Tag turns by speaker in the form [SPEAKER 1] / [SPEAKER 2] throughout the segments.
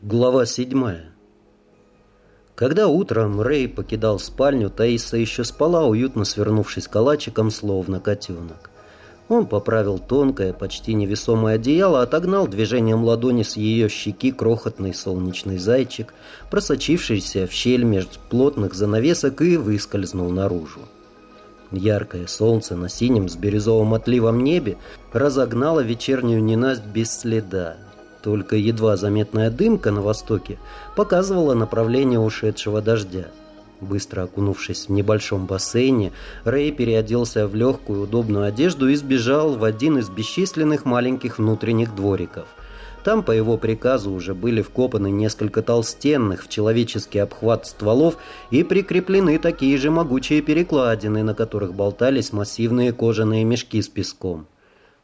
[SPEAKER 1] Глава седьмая. Когда утром Рэй покидал спальню, Таиса еще спала, уютно свернувшись калачиком, словно котенок. Он поправил тонкое, почти невесомое одеяло, отогнал движением ладони с ее щеки крохотный солнечный зайчик, просочившийся в щель между плотных занавесок и выскользнул наружу. Яркое солнце на синем с бирюзовым отливом небе разогнало вечернюю ненасть без следа, только едва заметная дымка на востоке показывала направление ушедшего дождя. Быстро окунувшись в небольшом бассейне, Рэй переоделся в легкую удобную одежду и сбежал в один из бесчисленных маленьких внутренних двориков. Там по его приказу уже были вкопаны несколько толстенных в человеческий обхват стволов и прикреплены такие же могучие перекладины, на которых болтались массивные кожаные мешки с песком.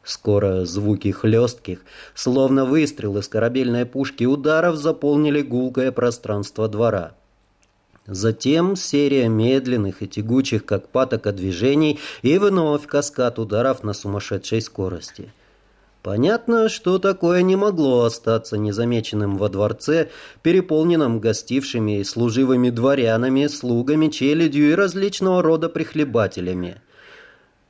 [SPEAKER 1] Скоро звуки хлестких, словно выстрел из корабельной пушки ударов, заполнили гулкое пространство двора. Затем серия медленных и тягучих, как патока, движений и вновь каскад ударов на сумасшедшей скорости. Понятно, что такое не могло остаться незамеченным во дворце, переполненном гостившими и служивыми дворянами, слугами, челядью и различного рода прихлебателями –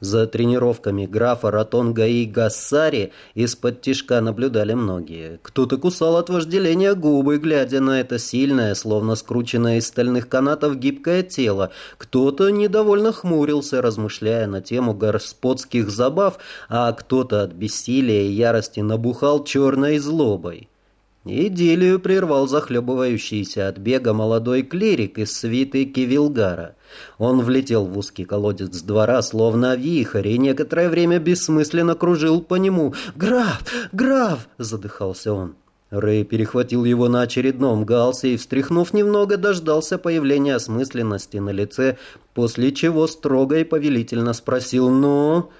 [SPEAKER 1] за тренировками графа Ратонга и Гассари из-под тишка наблюдали многие. Кто-то кусал от вожделения губы, глядя на это сильное, словно скрученное из стальных канатов гибкое тело. Кто-то недовольно хмурился, размышляя на тему господских забав, а кто-то от бессилия и ярости набухал черной злобой. Идиллию прервал захлебывающийся от бега молодой клирик из свиты Кивилгара. Он влетел в узкий колодец двора, словно вихрь, и некоторое время бессмысленно кружил по нему. «Граф! Граф!» — задыхался он. Рэй перехватил его на очередном галсе и, встряхнув немного, дождался появления осмысленности на лице, после чего строго и повелительно спросил «Ну?»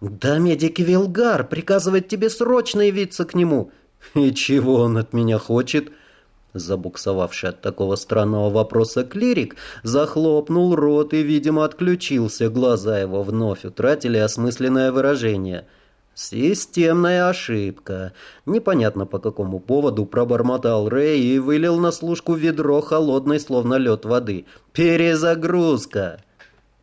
[SPEAKER 1] «Да, медик Вилгар приказывает тебе срочно явиться к нему». «И чего он от меня хочет?» Забуксовавший от такого странного вопроса клирик захлопнул рот и, видимо, отключился. Глаза его вновь утратили осмысленное выражение. «Системная ошибка». Непонятно по какому поводу пробормотал Рэй и вылил на служку ведро холодной, словно лед воды. «Перезагрузка».